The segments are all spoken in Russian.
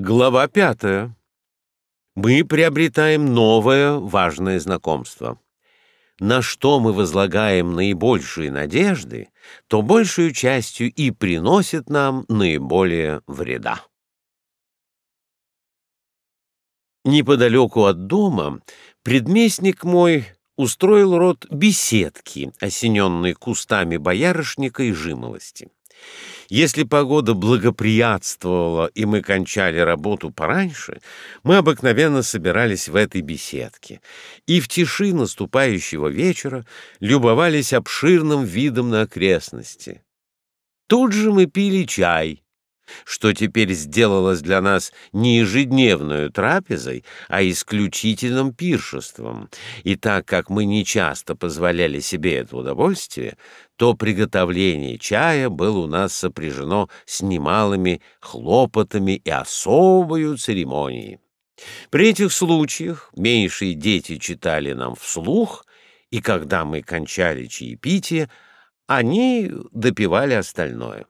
Глава пятая. Мы приобретаем новое важное знакомство. На что мы возлагаем наибольшие надежды, то большую частью и приносит нам наиболее вреда. Неподалеку от дома предместник мой устроил род беседки, осененной кустами боярышника и жимолости. Если погода благоприятствовала, и мы кончали работу пораньше, мы обыкновенно собирались в этой беседке и в тиши наступающего вечера любовались обширным видом на окрестности. Тут же мы пили чай, что теперь сделалось для нас не ежедневную трапезой, а исключительным пиршеством. И так как мы нечасто позволяли себе это удовольствие, то приготовление чая было у нас сопряжено с немалыми хлопотами и особою церемонией. При этих случаях меньшие дети читали нам вслух, и когда мы кончали чаепитие, они допивали остальное.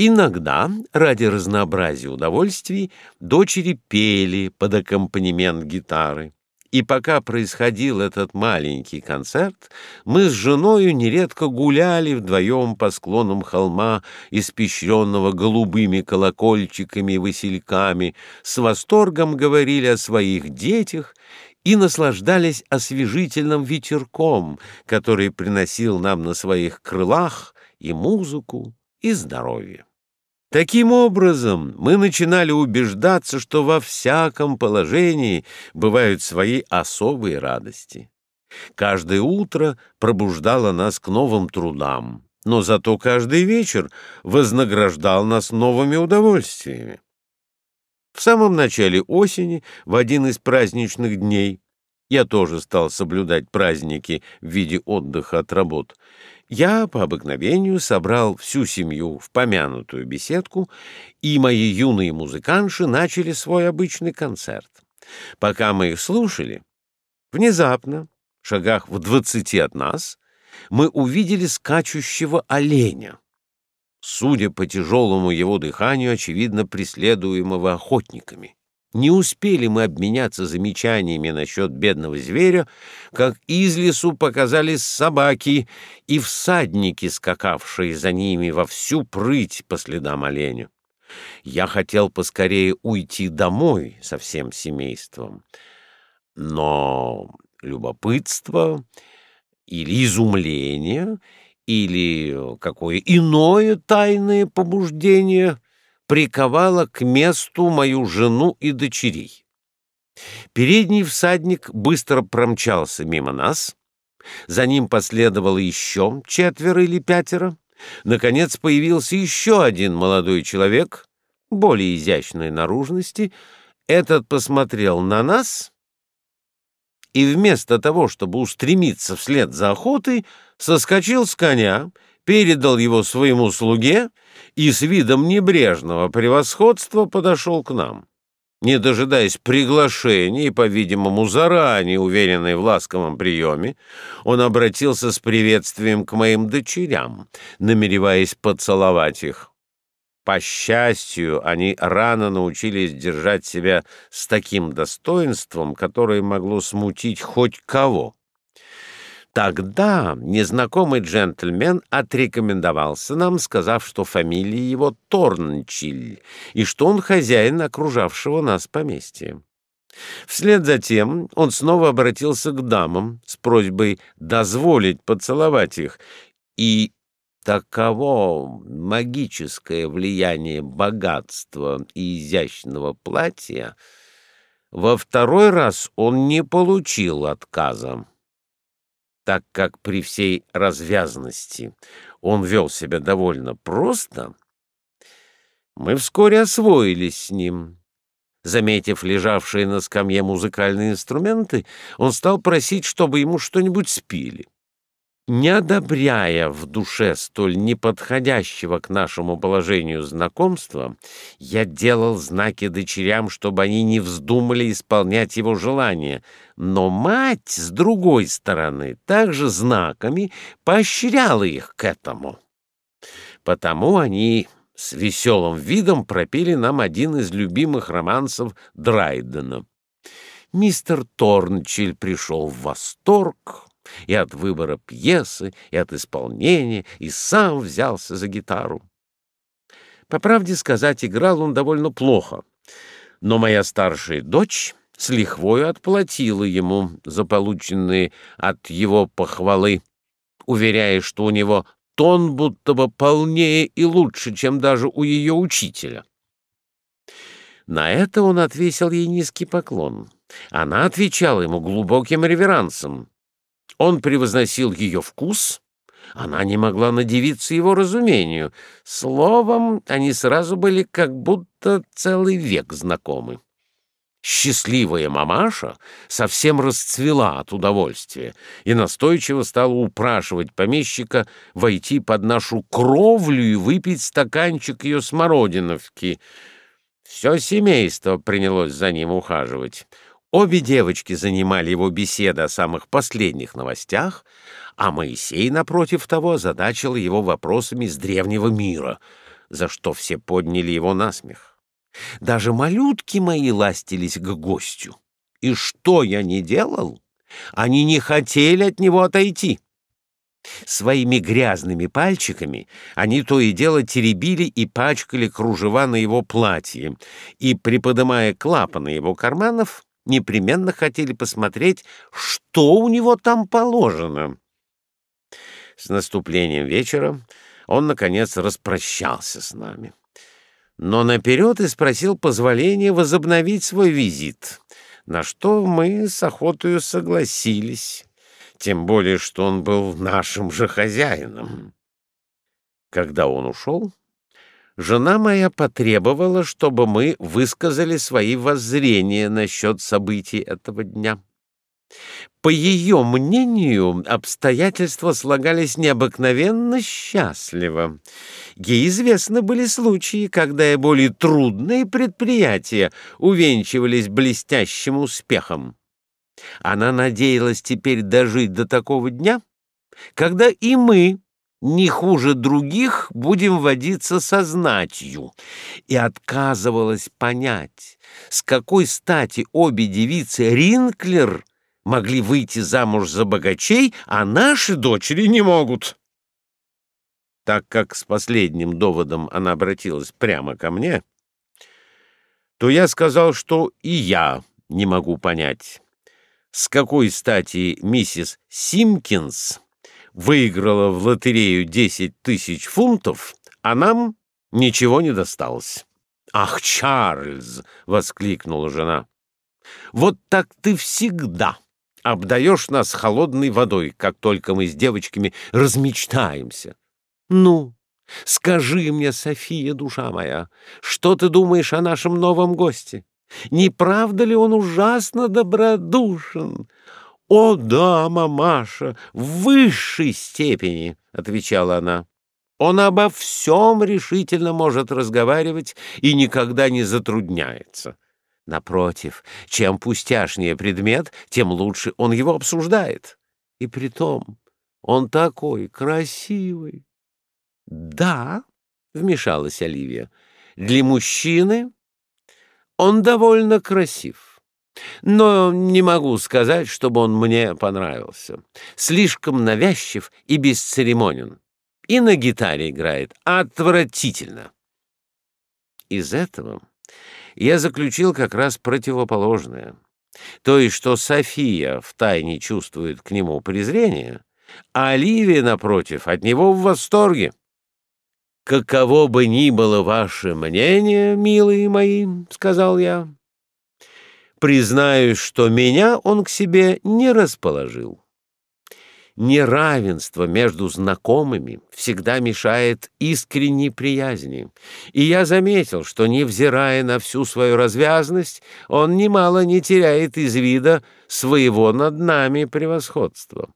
Иногда, ради разнообразия удовольствий, дочери пели под аккомпанемент гитары. И пока происходил этот маленький концерт, мы с женою нередко гуляли вдвоем по склонам холма, испещренного голубыми колокольчиками и васильками, с восторгом говорили о своих детях и наслаждались освежительным ветерком, который приносил нам на своих крылах и музыку, и здоровье. Таким образом, мы начинали убеждаться, что во всяком положении бывают свои особые радости. Каждое утро пробуждало нас к новым трудам, но зато каждый вечер вознаграждал нас новыми удовольствиями. В самом начале осени, в один из праздничных дней, я тоже стал соблюдать праздники в виде отдыха от работ, я по обыкновению собрал всю семью в помянутую беседку, и мои юные музыканши начали свой обычный концерт. Пока мы их слушали, внезапно, в шагах в двадцати от нас, мы увидели скачущего оленя. Судя по тяжелому его дыханию, очевидно, преследуемого охотниками. Не успели мы обменяться замечаниями насчет бедного зверя, как из лесу показались собаки и всадники, скакавшие за ними во всю прыть по следам оленя. Я хотел поскорее уйти домой со всем семейством, но любопытство или изумление или какое иное тайное побуждение — приковала к месту мою жену и дочерей. Передний всадник быстро промчался мимо нас, за ним последовало еще четверо или пятеро. Наконец появился еще один молодой человек, более изящной наружности. Этот посмотрел на нас и вместо того, чтобы устремиться вслед за охотой, соскочил с коня, передал его своему слуге и с видом небрежного превосходства подошел к нам. Не дожидаясь приглашения и, по-видимому, заранее уверенной в ласковом приеме, он обратился с приветствием к моим дочерям, намереваясь поцеловать их. По счастью, они рано научились держать себя с таким достоинством, которое могло смутить хоть кого. Тогда незнакомый джентльмен отрекомендовался нам, сказав, что фамилия его Торнчиль и что он хозяин окружавшего нас поместья. Вслед за тем он снова обратился к дамам с просьбой дозволить поцеловать их, и таково магическое влияние богатства и изящного платья, во второй раз он не получил отказа так как при всей развязанности он вел себя довольно просто, мы вскоре освоились с ним. Заметив лежавшие на скамье музыкальные инструменты, он стал просить, чтобы ему что-нибудь спели. Не одобряя в душе столь неподходящего к нашему положению знакомства, я делал знаки дочерям, чтобы они не вздумали исполнять его желания, но мать, с другой стороны, также знаками поощряла их к этому. Потому они с веселым видом пропели нам один из любимых романсов Драйдена. Мистер Торнчиль пришел в восторг и от выбора пьесы, и от исполнения, и сам взялся за гитару. По правде сказать, играл он довольно плохо, но моя старшая дочь с лихвою отплатила ему за полученные от его похвалы, уверяя, что у него тон будто бы полнее и лучше, чем даже у ее учителя. На это он отвесил ей низкий поклон. Она отвечала ему глубоким реверансом. Он превозносил ее вкус, она не могла надевиться его разумению. Словом, они сразу были как будто целый век знакомы. Счастливая мамаша совсем расцвела от удовольствия и настойчиво стала упрашивать помещика войти под нашу кровлю и выпить стаканчик ее смородиновки. Все семейство принялось за ним ухаживать. Обе девочки занимали его беседы о самых последних новостях, а Моисей, напротив того, задачил его вопросами из древнего мира, за что все подняли его на смех. Даже малютки мои ластились к гостю. И что я не делал? Они не хотели от него отойти. Своими грязными пальчиками они то и дело теребили и пачкали кружева на его платье, и, приподымая клапаны его карманов, непременно хотели посмотреть, что у него там положено. С наступлением вечера он, наконец, распрощался с нами. Но наперед и спросил позволения возобновить свой визит, на что мы с охотою согласились, тем более, что он был нашим же хозяином. Когда он ушел, Жена моя потребовала, чтобы мы высказали свои воззрения насчет событий этого дня. По ее мнению, обстоятельства слагались необыкновенно счастливо. Ей известны были случаи, когда и более трудные предприятия увенчивались блестящим успехом. Она надеялась теперь дожить до такого дня, когда и мы не хуже других будем водиться со знатью, и отказывалась понять, с какой стати обе девицы Ринклер могли выйти замуж за богачей, а наши дочери не могут. Так как с последним доводом она обратилась прямо ко мне, то я сказал, что и я не могу понять, с какой стати миссис Симкинс выиграла в лотерею 10 тысяч фунтов, а нам ничего не досталось. «Ах, Чарльз!» — воскликнула жена. «Вот так ты всегда обдаешь нас холодной водой, как только мы с девочками размечтаемся. Ну, скажи мне, София, душа моя, что ты думаешь о нашем новом госте? Не правда ли он ужасно добродушен? «О да, мамаша, в высшей степени», — отвечала она. «Он обо всем решительно может разговаривать и никогда не затрудняется. Напротив, чем пустяшнее предмет, тем лучше он его обсуждает. И притом он такой красивый». «Да», — вмешалась Оливия, — «для мужчины он довольно красив». Но не могу сказать, чтобы он мне понравился. Слишком навязчив и бесцеремонен. И на гитаре играет отвратительно. Из этого я заключил как раз противоположное. То есть, что София втайне чувствует к нему презрение, а Оливия, напротив, от него в восторге. «Каково бы ни было ваше мнение, милые мои, — сказал я, Признаюсь, что меня он к себе не расположил. Неравенство между знакомыми всегда мешает искренней приязни, и я заметил, что, невзирая на всю свою развязность, он немало не теряет из вида своего над нами превосходства.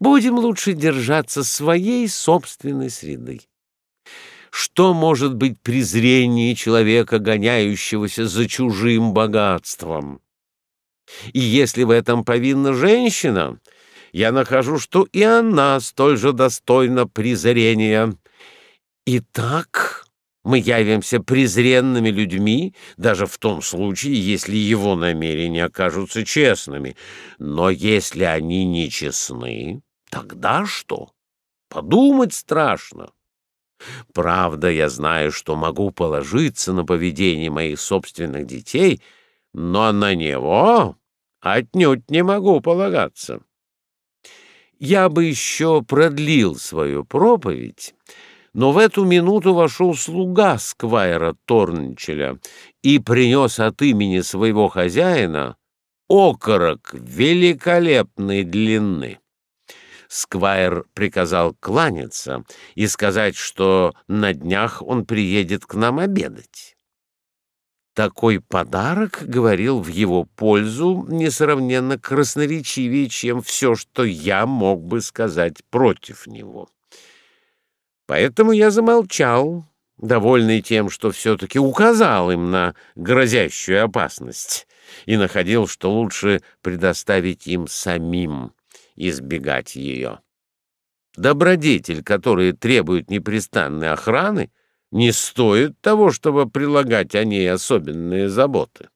Будем лучше держаться своей собственной среды. Что может быть презрение человека, гоняющегося за чужим богатством? И если в этом повинна женщина, я нахожу, что и она столь же достойна презрения. Итак, Мы явимся презренными людьми, даже в том случае, если его намерения окажутся честными. Но если они нечестны, тогда что? Подумать страшно. Правда, я знаю, что могу положиться на поведение моих собственных детей, но на него отнюдь не могу полагаться. Я бы еще продлил свою проповедь, но в эту минуту вошел слуга сквайра Торнчеля и принес от имени своего хозяина окорок великолепной длины. Сквайр приказал кланяться и сказать, что на днях он приедет к нам обедать. Такой подарок говорил в его пользу несравненно красноречивее, чем все, что я мог бы сказать против него. Поэтому я замолчал, довольный тем, что все-таки указал им на грозящую опасность и находил, что лучше предоставить им самим избегать ее. Добродетель, который требует непрестанной охраны, не стоит того, чтобы прилагать о ней особенные заботы.